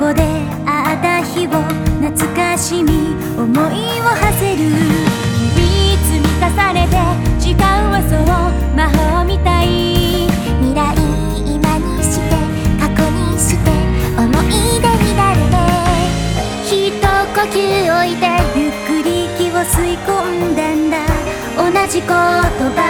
こで会った日を懐かしみ思いを馳せる。日々積み重ねて時間はそう魔法みたい。未来今にして過去にして思い出になるね。一呼吸置いてゆっくり息を吸い込んだんだ。同じ言葉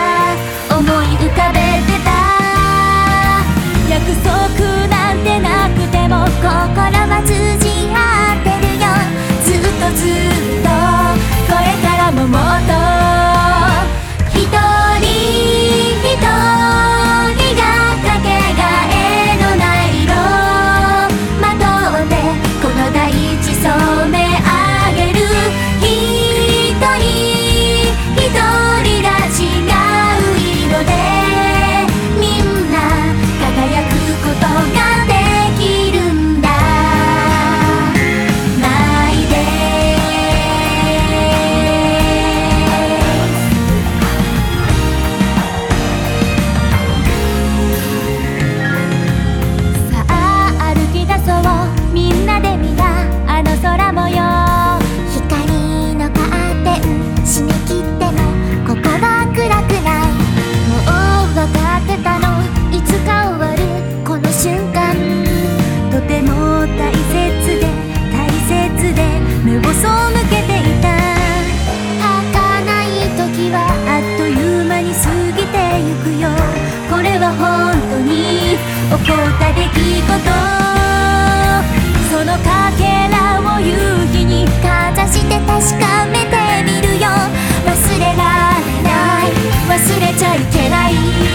いけない